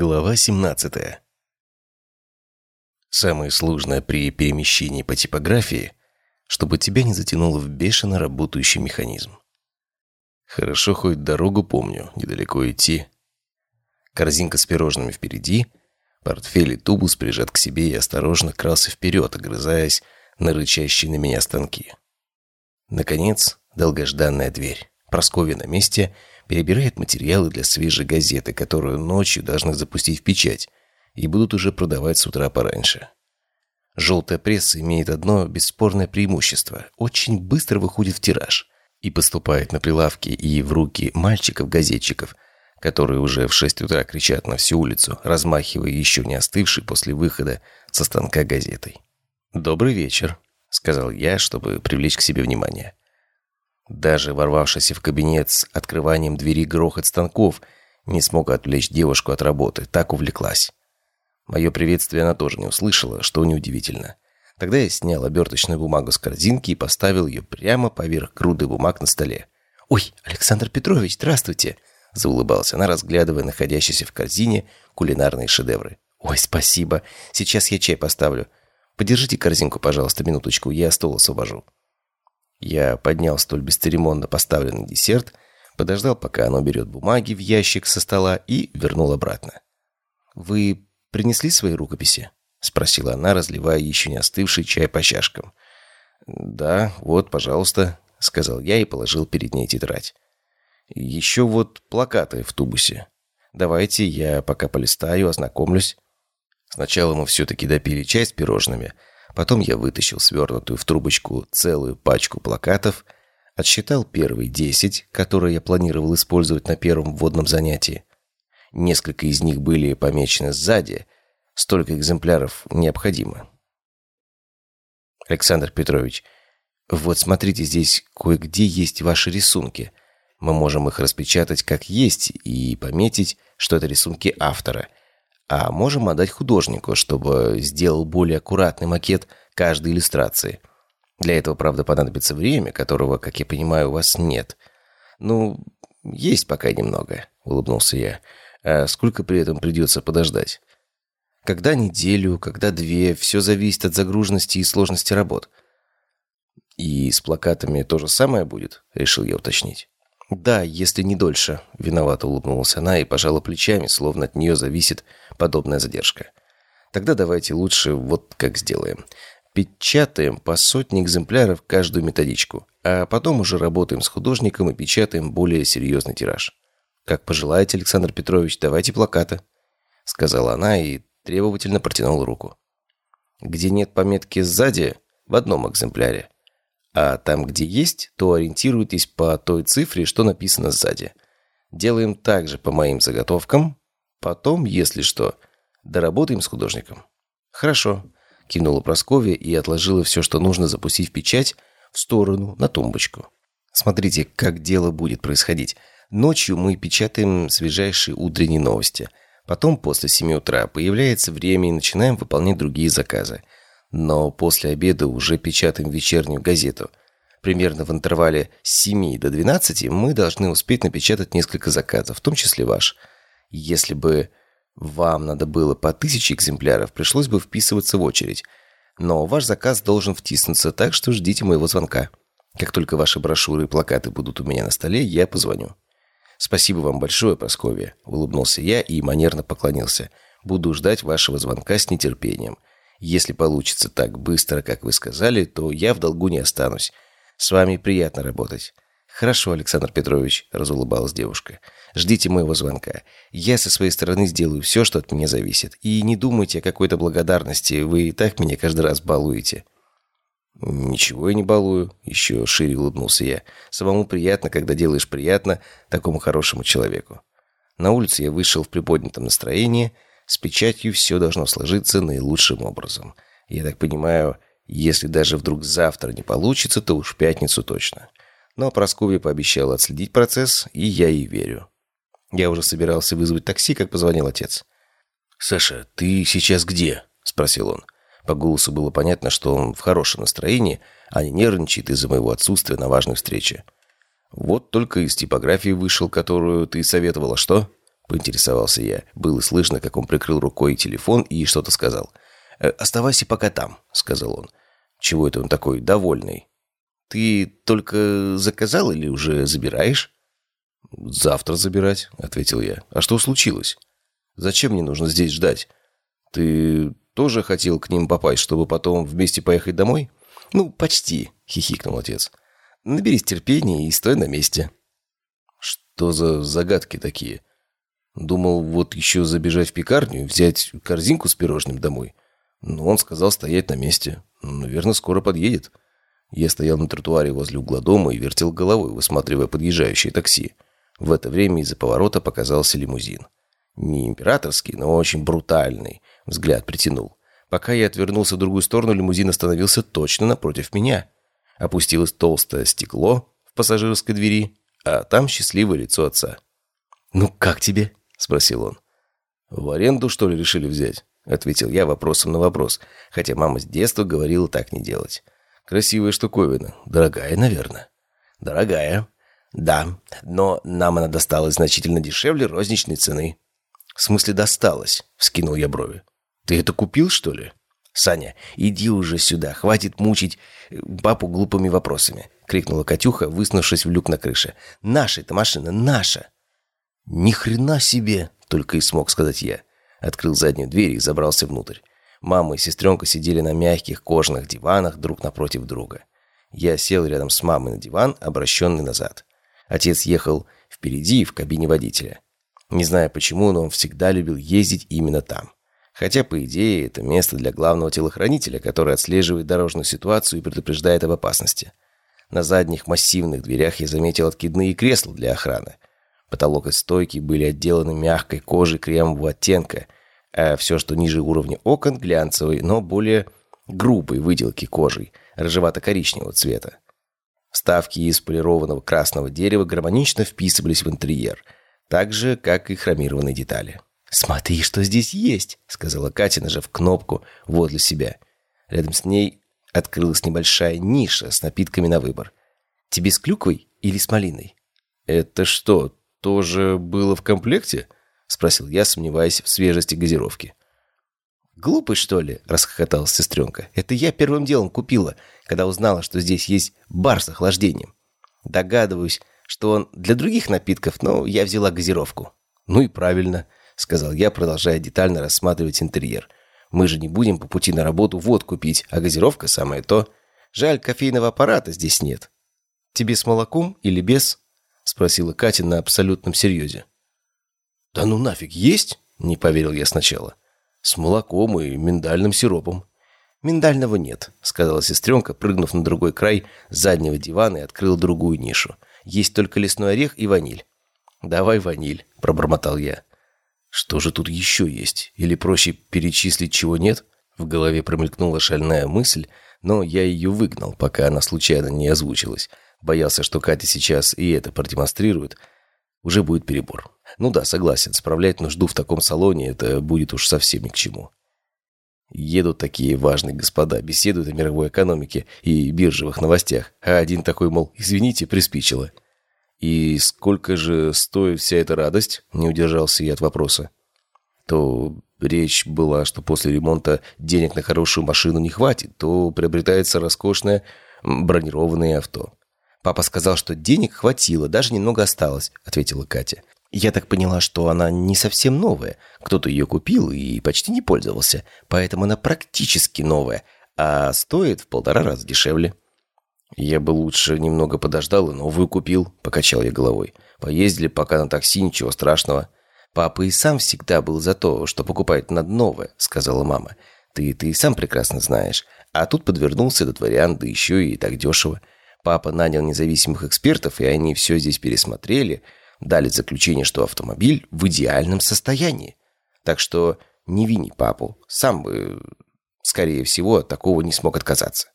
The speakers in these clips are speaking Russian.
Глава 17. Самое сложное при перемещении по типографии, чтобы тебя не затянуло в бешено работающий механизм. Хорошо хоть дорогу помню, недалеко идти. Корзинка с пирожными впереди, портфель и тубус прижат к себе и осторожно крался вперед, огрызаясь на рычащие на меня станки. Наконец, долгожданная дверь. Просковья на месте — перебирает материалы для свежей газеты, которую ночью должны запустить в печать, и будут уже продавать с утра пораньше. Желтая пресса имеет одно бесспорное преимущество – очень быстро выходит в тираж и поступает на прилавки и в руки мальчиков-газетчиков, которые уже в 6 утра кричат на всю улицу, размахивая еще не остывшей после выхода со станка газетой. «Добрый вечер», — сказал я, чтобы привлечь к себе внимание. Даже ворвавшийся в кабинет с открыванием двери грохот станков не смог отвлечь девушку от работы, так увлеклась. Мое приветствие она тоже не услышала, что неудивительно. Тогда я снял оберточную бумагу с корзинки и поставил ее прямо поверх груды бумаг на столе. «Ой, Александр Петрович, здравствуйте!» Заулыбалась она, разглядывая находящиеся в корзине кулинарные шедевры. «Ой, спасибо. Сейчас я чай поставлю. Подержите корзинку, пожалуйста, минуточку, я стол освобожу». Я поднял столь бесцеремонно поставленный десерт, подождал, пока оно берет бумаги в ящик со стола и вернул обратно. «Вы принесли свои рукописи?» — спросила она, разливая еще не остывший чай по чашкам. «Да, вот, пожалуйста», — сказал я и положил перед ней тетрадь. «Еще вот плакаты в тубусе. Давайте я пока полистаю, ознакомлюсь». Сначала мы все-таки допили чай с пирожными — Потом я вытащил свернутую в трубочку целую пачку плакатов, отсчитал первые десять, которые я планировал использовать на первом вводном занятии. Несколько из них были помечены сзади, столько экземпляров необходимо. Александр Петрович, вот смотрите, здесь кое-где есть ваши рисунки. Мы можем их распечатать как есть и пометить, что это рисунки автора – а можем отдать художнику, чтобы сделал более аккуратный макет каждой иллюстрации. Для этого, правда, понадобится время, которого, как я понимаю, у вас нет. Ну, есть пока немного, улыбнулся я. А сколько при этом придется подождать? Когда неделю, когда две, все зависит от загруженности и сложности работ. И с плакатами то же самое будет, решил я уточнить. «Да, если не дольше», — виновато улыбнулась она и пожала плечами, словно от нее зависит подобная задержка. «Тогда давайте лучше вот как сделаем. Печатаем по сотне экземпляров каждую методичку, а потом уже работаем с художником и печатаем более серьезный тираж. Как пожелаете, Александр Петрович, давайте плакаты», — сказала она и требовательно протянула руку. «Где нет пометки сзади, в одном экземпляре, а там, где есть, то ориентируйтесь по той цифре, что написано сзади. Делаем так же по моим заготовкам. Потом, если что, доработаем с художником. Хорошо, кивнула Прасковья и отложила все, что нужно запустить в печать, в сторону, на тумбочку. Смотрите, как дело будет происходить. Ночью мы печатаем свежайшие утренние новости. Потом, после 7 утра, появляется время и начинаем выполнять другие заказы – но после обеда уже печатаем вечернюю газету. Примерно в интервале с 7 до 12 мы должны успеть напечатать несколько заказов, в том числе ваш. Если бы вам надо было по тысяче экземпляров, пришлось бы вписываться в очередь. Но ваш заказ должен втиснуться, так что ждите моего звонка. Как только ваши брошюры и плакаты будут у меня на столе, я позвоню. «Спасибо вам большое, Прасковья», — улыбнулся я и манерно поклонился. «Буду ждать вашего звонка с нетерпением. Если получится так быстро, как вы сказали, то я в долгу не останусь. С вами приятно работать». «Хорошо, Александр Петрович», — разулыбалась девушка. «Ждите моего звонка. Я со своей стороны сделаю все, что от меня зависит. И не думайте о какой-то благодарности, вы и так меня каждый раз балуете». «Ничего я не балую», — еще шире улыбнулся я. «Самому приятно, когда делаешь приятно такому хорошему человеку». На улице я вышел в приподнятом настроении — с печатью все должно сложиться наилучшим образом. Я так понимаю, если даже вдруг завтра не получится, то уж пятницу точно. Но Прасковья пообещала отследить процесс, и я ей верю. Я уже собирался вызвать такси, как позвонил отец. «Саша, ты сейчас где?» – спросил он. По голосу было понятно, что он в хорошем настроении, а не нервничает из-за моего отсутствия на важной встрече. «Вот только из типографии вышел, которую ты советовала, что?» Поинтересовался я. Было слышно, как он прикрыл рукой телефон и что-то сказал. «Э, «Оставайся пока там», — сказал он. «Чего это он такой довольный?» «Ты только заказал или уже забираешь?» «Завтра забирать», — ответил я. «А что случилось? Зачем мне нужно здесь ждать? Ты тоже хотел к ним попасть, чтобы потом вместе поехать домой?» «Ну, почти», — хихикнул отец. «Наберись терпения и стой на месте». «Что за загадки такие?» Думал, вот еще забежать в пекарню, взять корзинку с пирожным домой. Но он сказал стоять на месте. Наверное, скоро подъедет. Я стоял на тротуаре возле угла дома и вертел головой, высматривая подъезжающее такси. В это время из-за поворота показался лимузин. Не императорский, но очень брутальный. Взгляд притянул. Пока я отвернулся в другую сторону, лимузин остановился точно напротив меня. Опустилось толстое стекло в пассажирской двери, а там счастливое лицо отца. «Ну как тебе?» — спросил он. «В аренду, что ли, решили взять?» — ответил я вопросом на вопрос, хотя мама с детства говорила так не делать. «Красивая штуковина. Дорогая, наверное». «Дорогая. Да, но нам она досталась значительно дешевле розничной цены». «В смысле досталась?» — вскинул я брови. «Ты это купил, что ли?» «Саня, иди уже сюда, хватит мучить э, папу глупыми вопросами», — крикнула Катюха, выснувшись в люк на крыше. «Наша эта машина, наша!» «Ни хрена себе!» — только и смог сказать я. Открыл заднюю дверь и забрался внутрь. Мама и сестренка сидели на мягких кожаных диванах друг напротив друга. Я сел рядом с мамой на диван, обращенный назад. Отец ехал впереди, в кабине водителя. Не знаю почему, но он всегда любил ездить именно там. Хотя, по идее, это место для главного телохранителя, который отслеживает дорожную ситуацию и предупреждает об опасности. На задних массивных дверях я заметил откидные кресла для охраны. Потолок и стойки были отделаны мягкой кожей кремового оттенка, а все, что ниже уровня окон, глянцевой, но более грубой выделки кожей, рыжевато-коричневого цвета. Вставки из полированного красного дерева гармонично вписывались в интерьер, так же, как и хромированные детали. «Смотри, что здесь есть!» — сказала Катя, нажав кнопку возле себя. Рядом с ней открылась небольшая ниша с напитками на выбор. «Тебе с клюквой или с малиной?» «Это что, тоже было в комплекте?» — спросил я, сомневаясь в свежести газировки. «Глупый, что ли?» — расхохоталась сестренка. «Это я первым делом купила, когда узнала, что здесь есть бар с охлаждением. Догадываюсь, что он для других напитков, но я взяла газировку». «Ну и правильно», — сказал я, продолжая детально рассматривать интерьер. «Мы же не будем по пути на работу водку пить, а газировка самое то. Жаль, кофейного аппарата здесь нет. Тебе с молоком или без?» Спросила Катя на абсолютном серьезе. «Да ну нафиг, есть?» – не поверил я сначала. «С молоком и миндальным сиропом». «Миндального нет», – сказала сестренка, прыгнув на другой край заднего дивана и открыла другую нишу. «Есть только лесной орех и ваниль». «Давай ваниль», – пробормотал я. «Что же тут еще есть? Или проще перечислить, чего нет?» В голове промелькнула шальная мысль, но я ее выгнал, пока она случайно не озвучилась – Боялся, что Катя сейчас и это продемонстрирует. Уже будет перебор. Ну да, согласен, справлять нужду в таком салоне это будет уж совсем ни к чему. Едут такие важные господа, беседуют о мировой экономике и биржевых новостях, а один такой, мол, извините, приспичило. «И сколько же стоит вся эта радость?» – не удержался я от вопроса. То речь была, что после ремонта денег на хорошую машину не хватит, то приобретается роскошное бронированное авто. «Папа сказал, что денег хватило, даже немного осталось», — ответила Катя. «Я так поняла, что она не совсем новая. Кто-то ее купил и почти не пользовался, поэтому она практически новая, а стоит в полтора раза дешевле». «Я бы лучше немного подождал и новую купил», — покачал я головой. «Поездили пока на такси, ничего страшного». «Папа и сам всегда был за то, что покупает над новое», — сказала мама. «Ты, ты и сам прекрасно знаешь. А тут подвернулся этот вариант, да еще и так дешево. Папа нанял независимых экспертов, и они все здесь пересмотрели, дали заключение, что автомобиль в идеальном состоянии. Так что не вини папу, сам бы, скорее всего, от такого не смог отказаться.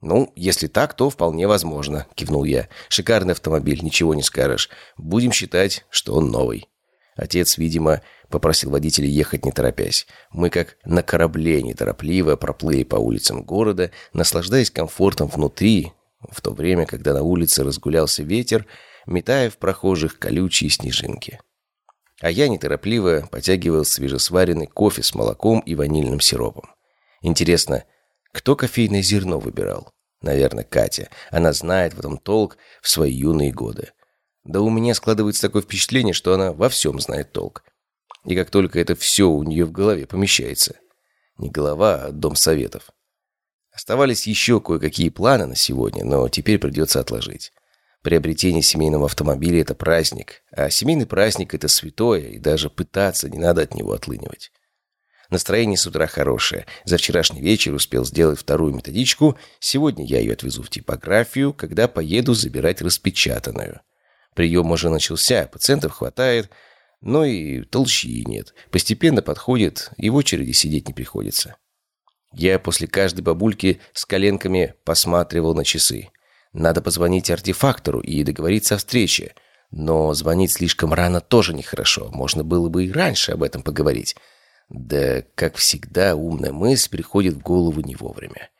«Ну, если так, то вполне возможно», — кивнул я. «Шикарный автомобиль, ничего не скажешь. Будем считать, что он новый». Отец, видимо, попросил водителя ехать не торопясь. Мы как на корабле неторопливо проплыли по улицам города, наслаждаясь комфортом внутри, в то время, когда на улице разгулялся ветер, метая в прохожих колючие снежинки. А я неторопливо потягивал свежесваренный кофе с молоком и ванильным сиропом. Интересно, кто кофейное зерно выбирал? Наверное, Катя. Она знает в этом толк в свои юные годы. Да у меня складывается такое впечатление, что она во всем знает толк. И как только это все у нее в голове помещается. Не голова, а дом советов. Оставались еще кое-какие планы на сегодня, но теперь придется отложить. Приобретение семейного автомобиля – это праздник, а семейный праздник – это святое, и даже пытаться не надо от него отлынивать. Настроение с утра хорошее. За вчерашний вечер успел сделать вторую методичку. Сегодня я ее отвезу в типографию, когда поеду забирать распечатанную. Прием уже начался, пациентов хватает, но и толщи нет. Постепенно подходит, и в очереди сидеть не приходится. Я после каждой бабульки с коленками посматривал на часы. Надо позвонить артефактору и договориться о встрече. Но звонить слишком рано тоже нехорошо. Можно было бы и раньше об этом поговорить. Да, как всегда, умная мысль приходит в голову не вовремя.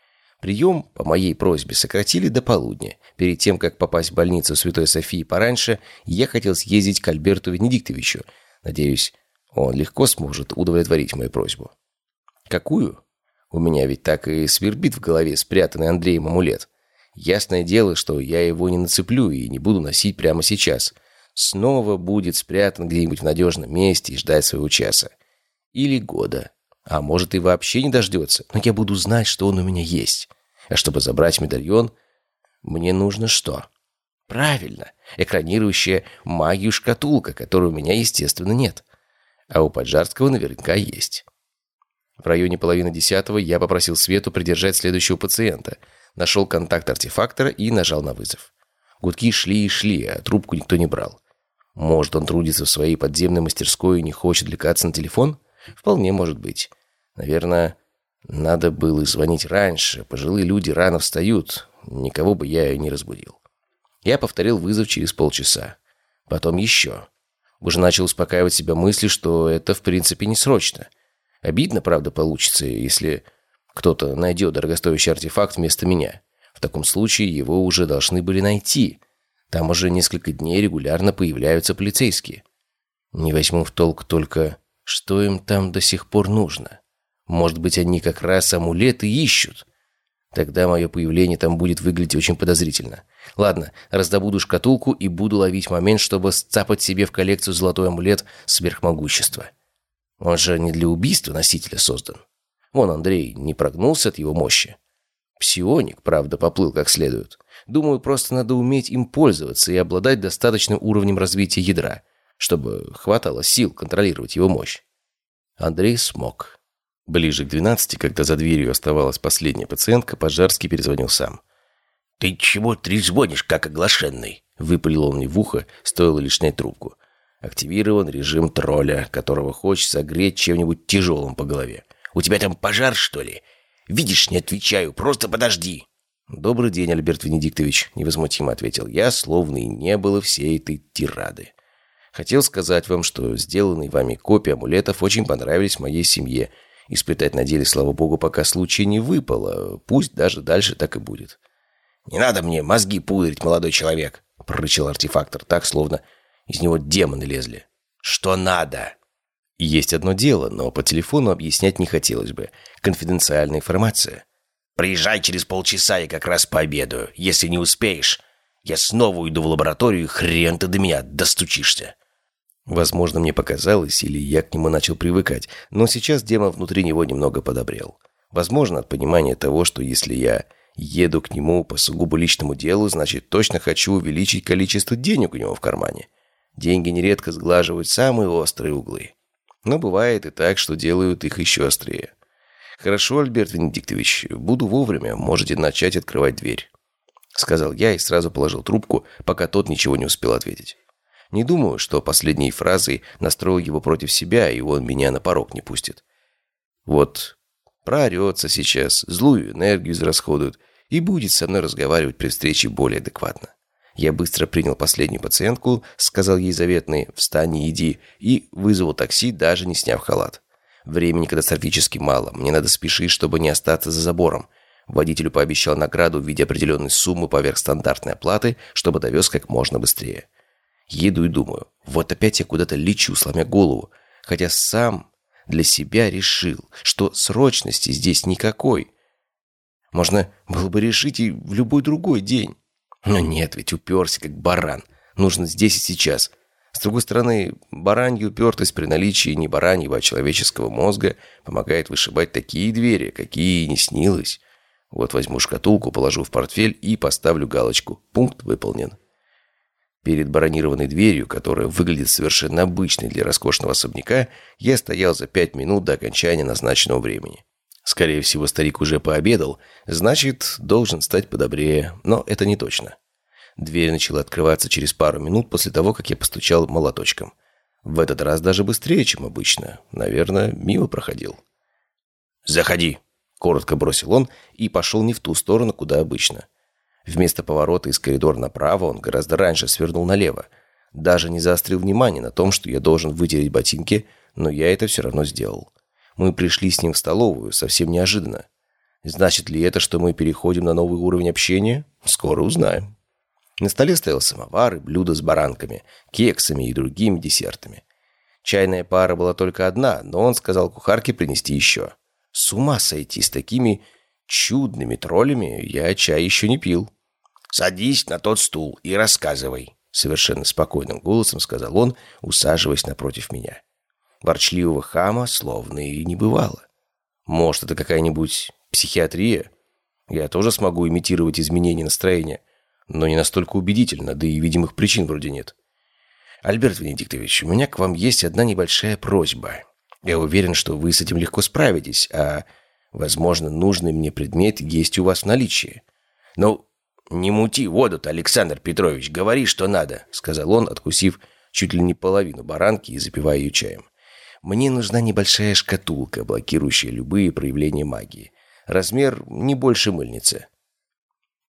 Прием, по моей просьбе, сократили до полудня. Перед тем, как попасть в больницу Святой Софии пораньше, я хотел съездить к Альберту Венедиктовичу. Надеюсь, он легко сможет удовлетворить мою просьбу. Какую? У меня ведь так и свербит в голове спрятанный Андреем амулет. Ясное дело, что я его не нацеплю и не буду носить прямо сейчас. Снова будет спрятан где-нибудь в надежном месте и ждать своего часа. Или года. А может и вообще не дождется. Но я буду знать, что он у меня есть. А чтобы забрать медальон, мне нужно что? Правильно, экранирующая магию шкатулка, которой у меня, естественно, нет. А у Поджарского наверняка есть. В районе половины десятого я попросил Свету придержать следующего пациента. Нашел контакт артефактора и нажал на вызов. Гудки шли и шли, а трубку никто не брал. Может, он трудится в своей подземной мастерской и не хочет отвлекаться на телефон? Вполне может быть. Наверное, надо было звонить раньше. Пожилые люди рано встают. Никого бы я не разбудил. Я повторил вызов через полчаса. Потом еще. Уже начал успокаивать себя мыслью, что это в принципе не срочно. Обидно, правда, получится, если кто-то найдет дорогостоящий артефакт вместо меня. В таком случае его уже должны были найти. Там уже несколько дней регулярно появляются полицейские. Не возьму в толк только, что им там до сих пор нужно. Может быть, они как раз амулеты ищут. Тогда мое появление там будет выглядеть очень подозрительно. Ладно, раздобуду шкатулку и буду ловить момент, чтобы сцапать себе в коллекцию золотой амулет сверхмогущества. Он же не для убийства носителя создан. Вон Андрей не прогнулся от его мощи. Псионик, правда, поплыл как следует. Думаю, просто надо уметь им пользоваться и обладать достаточным уровнем развития ядра чтобы хватало сил контролировать его мощь. Андрей смог. Ближе к двенадцати, когда за дверью оставалась последняя пациентка, Пожарский перезвонил сам. «Ты чего трезвонишь, как оглашенный?» Выпалил он мне в ухо, стоило лишь снять трубку. Активирован режим тролля, которого хочется огреть чем-нибудь тяжелым по голове. «У тебя там пожар, что ли? Видишь, не отвечаю, просто подожди!» «Добрый день, Альберт Венедиктович», — невозмутимо ответил я, словно и не было всей этой тирады. Хотел сказать вам, что сделанные вами копии амулетов очень понравились моей семье. Испытать на деле, слава богу, пока случая не выпало. Пусть даже дальше так и будет. «Не надо мне мозги пудрить, молодой человек!» — прорычал артефактор так, словно из него демоны лезли. «Что надо?» «Есть одно дело, но по телефону объяснять не хотелось бы. Конфиденциальная информация». «Приезжай через полчаса, я как раз пообедаю. Если не успеешь, я снова уйду в лабораторию, и хрен ты до меня достучишься». Возможно, мне показалось, или я к нему начал привыкать, но сейчас демон внутри него немного подобрел. Возможно, от понимания того, что если я еду к нему по сугубо личному делу, значит, точно хочу увеличить количество денег у него в кармане. Деньги нередко сглаживают самые острые углы. Но бывает и так, что делают их еще острее. «Хорошо, Альберт Венедиктович, буду вовремя, можете начать открывать дверь», — сказал я и сразу положил трубку, пока тот ничего не успел ответить. Не думаю, что последней фразой настроил его против себя, и он меня на порог не пустит. Вот проорется сейчас, злую энергию израсходует и будет со мной разговаривать при встрече более адекватно. Я быстро принял последнюю пациентку, сказал ей заветный «встань и иди» и вызвал такси, даже не сняв халат. Времени катастрофически мало, мне надо спешить, чтобы не остаться за забором. Водителю пообещал награду в виде определенной суммы поверх стандартной оплаты, чтобы довез как можно быстрее. Еду и думаю, вот опять я куда-то лечу, сломя голову, хотя сам для себя решил, что срочности здесь никакой. Можно было бы решить и в любой другой день. Но нет, ведь уперся как баран. Нужно здесь и сейчас. С другой стороны, баранья упертость при наличии не бараньего, а человеческого мозга помогает вышибать такие двери, какие не снилось. Вот возьму шкатулку, положу в портфель и поставлю галочку. Пункт выполнен. Перед баронированной дверью, которая выглядит совершенно обычной для роскошного особняка, я стоял за пять минут до окончания назначенного времени. Скорее всего, старик уже пообедал, значит, должен стать подобрее, но это не точно. Дверь начала открываться через пару минут после того, как я постучал молоточком. В этот раз даже быстрее, чем обычно. Наверное, мимо проходил. «Заходи!» – коротко бросил он и пошел не в ту сторону, куда обычно. Вместо поворота из коридора направо он гораздо раньше свернул налево. Даже не заострил внимание на том, что я должен вытереть ботинки, но я это все равно сделал. Мы пришли с ним в столовую совсем неожиданно. Значит ли это, что мы переходим на новый уровень общения? Скоро узнаем. На столе стоял самовар и блюдо с баранками, кексами и другими десертами. Чайная пара была только одна, но он сказал кухарке принести еще. С ума сойти с такими чудными троллями я чай еще не пил. «Садись на тот стул и рассказывай», — совершенно спокойным голосом сказал он, усаживаясь напротив меня. Ворчливого хама словно и не бывало. Может, это какая-нибудь психиатрия? Я тоже смогу имитировать изменения настроения, но не настолько убедительно, да и видимых причин вроде нет. Альберт Венедиктович, у меня к вам есть одна небольшая просьба. Я уверен, что вы с этим легко справитесь, а, возможно, нужный мне предмет есть у вас в наличии. Ну, не мути воду-то, Александр Петрович, говори, что надо, сказал он, откусив чуть ли не половину баранки и запивая ее чаем. Мне нужна небольшая шкатулка, блокирующая любые проявления магии. Размер не больше мыльницы.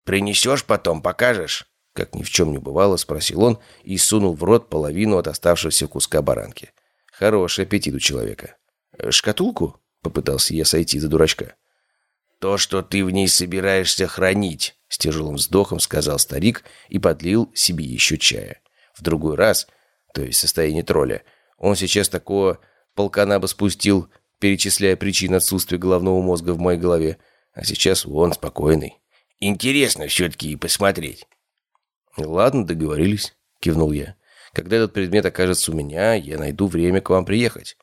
«Принесешь потом, покажешь?» Как ни в чем не бывало, спросил он и сунул в рот половину от оставшегося куска баранки. Хороший аппетит у человека. «Э, «Шкатулку?» — попытался я сойти за дурачка. «То, что ты в ней собираешься хранить», — с тяжелым вздохом сказал старик и подлил себе еще чая. В другой раз, то есть состояние тролля, он сейчас такого полкана бы спустил, перечисляя причины отсутствия головного мозга в моей голове, а сейчас он спокойный. Интересно все-таки посмотреть». «Ладно, договорились», — кивнул я. «Когда этот предмет окажется у меня, я найду время к вам приехать».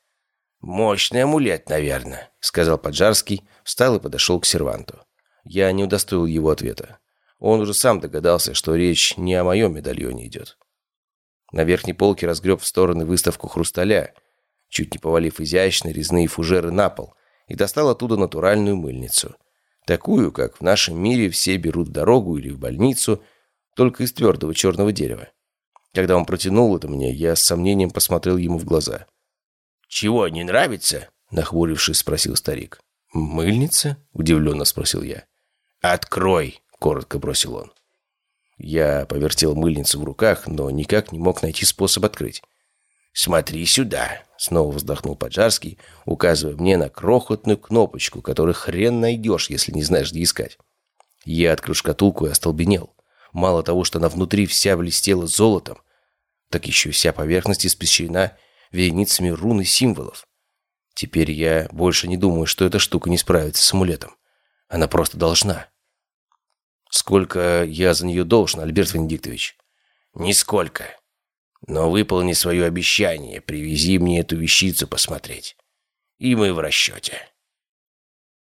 «Мощный амулет, наверное», — сказал Поджарский, встал и подошел к серванту. Я не удостоил его ответа. Он уже сам догадался, что речь не о моем медальоне идет. На верхней полке разгреб в стороны выставку хрусталя, чуть не повалив изящные резные фужеры на пол, и достал оттуда натуральную мыльницу. Такую, как в нашем мире все берут в дорогу или в больницу, только из твердого черного дерева. Когда он протянул это мне, я с сомнением посмотрел ему в глаза. «Чего, не нравится?» — нахмурившись, спросил старик. «Мыльница?» — удивленно спросил я. «Открой!» — коротко бросил он. Я повертел мыльницу в руках, но никак не мог найти способ открыть. «Смотри сюда!» — снова вздохнул Поджарский, указывая мне на крохотную кнопочку, которую хрен найдешь, если не знаешь, где искать. Я открыл шкатулку и остолбенел. Мало того, что она внутри вся блестела золотом, так еще вся поверхность испещрена вереницами рун и символов. Теперь я больше не думаю, что эта штука не справится с амулетом. Она просто должна. Сколько я за нее должен, Альберт Венедиктович? Нисколько. Но выполни свое обещание, привези мне эту вещицу посмотреть. И мы в расчете».